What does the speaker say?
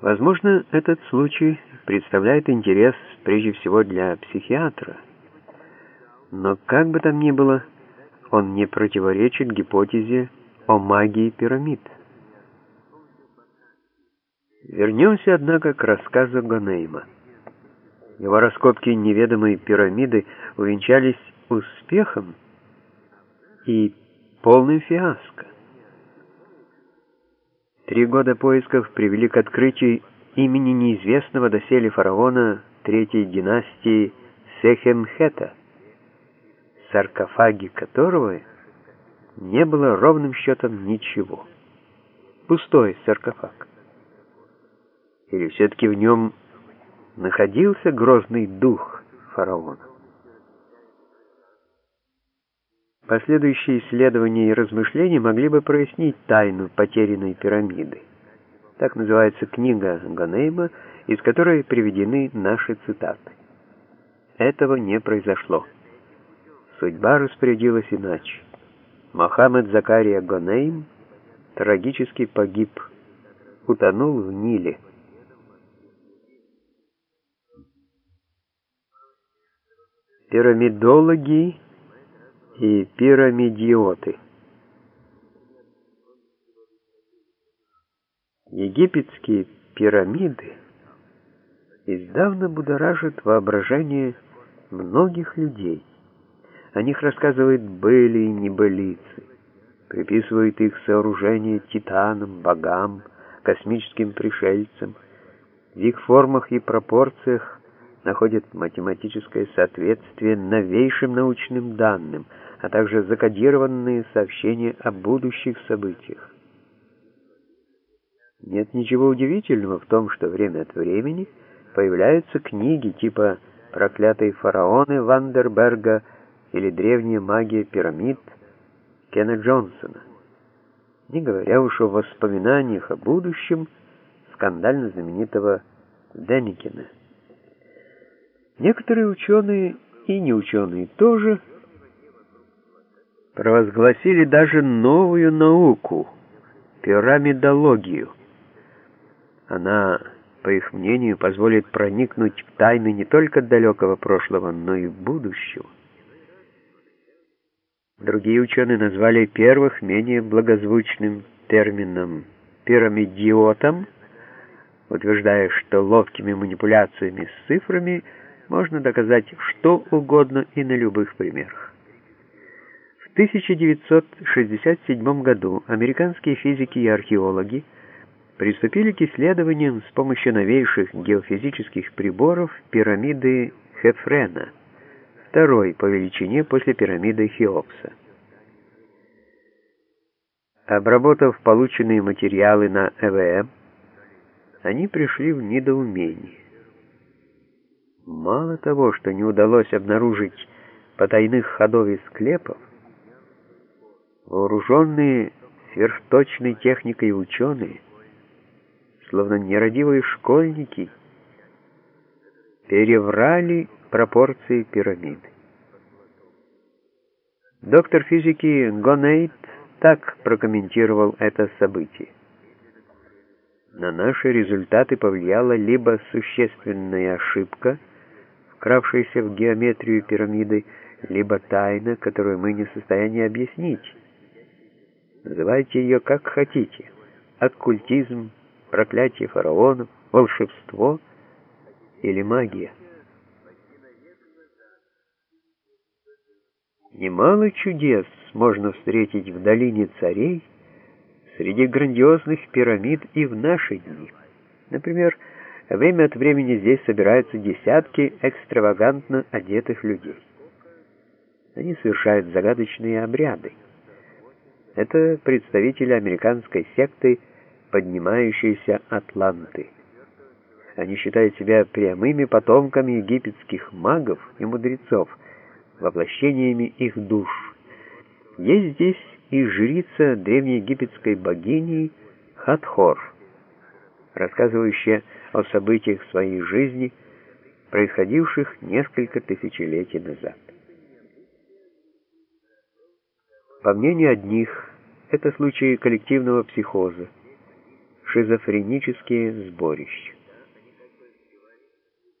Возможно, этот случай представляет интерес прежде всего для психиатра, но как бы там ни было, он не противоречит гипотезе о магии пирамид. Вернемся, однако, к рассказу Ганейма. Его раскопки неведомой пирамиды увенчались успехом и полным фиаско. Три года поисков привели к открытию имени неизвестного доселе фараона третьей династии Сехемхета, саркофаге которого не было ровным счетом ничего. Пустой саркофаг. Или все-таки в нем находился грозный дух фараона? Последующие исследования и размышления могли бы прояснить тайну потерянной пирамиды. Так называется книга Ганейма, из которой приведены наши цитаты. Этого не произошло. Судьба распорядилась иначе. Мохаммед Закария Ганейм трагически погиб, утонул в Ниле. Пирамидологи и пирамидиоты. Египетские пирамиды издавна будоражат воображение многих людей. О них рассказывают были и небылицы, приписывают их сооружение титанам, богам, космическим пришельцам. В их формах и пропорциях находят математическое соответствие новейшим научным данным – а также закодированные сообщения о будущих событиях. Нет ничего удивительного в том, что время от времени появляются книги типа «Проклятые фараоны» Вандерберга или «Древняя магия пирамид» Кена Джонсона, не говоря уж о воспоминаниях о будущем скандально знаменитого Деникина. Некоторые ученые и неученые тоже – провозгласили даже новую науку — пирамидологию. Она, по их мнению, позволит проникнуть в тайны не только далекого прошлого, но и будущего. Другие ученые назвали первых менее благозвучным термином пирамидиотом, утверждая, что ловкими манипуляциями с цифрами можно доказать что угодно и на любых примерах. 1967 году американские физики и археологи приступили к исследованиям с помощью новейших геофизических приборов пирамиды Хефрена, второй по величине после пирамиды Хеопса. Обработав полученные материалы на ЭВМ, они пришли в недоумение. Мало того, что не удалось обнаружить потайных ходов и склепов, Вооруженные сверхточной техникой ученые, словно нерадивые школьники, переврали пропорции пирамиды. Доктор физики Гонейт так прокомментировал это событие. На наши результаты повлияла либо существенная ошибка, вкравшаяся в геометрию пирамиды, либо тайна, которую мы не в состоянии объяснить. Называйте ее как хотите. Оккультизм, проклятие фараонов, волшебство или магия. Немало чудес можно встретить в долине царей, среди грандиозных пирамид и в наши дни. Например, время от времени здесь собираются десятки экстравагантно одетых людей. Они совершают загадочные обряды. Это представители американской секты поднимающейся Атланты. Они считают себя прямыми потомками египетских магов и мудрецов, воплощениями их душ. Есть здесь и жрица древнеегипетской богини Хатхор, рассказывающая о событиях своей жизни, происходивших несколько тысячелетий назад. По мнению одних, это случай коллективного психоза, шизофренические сборища.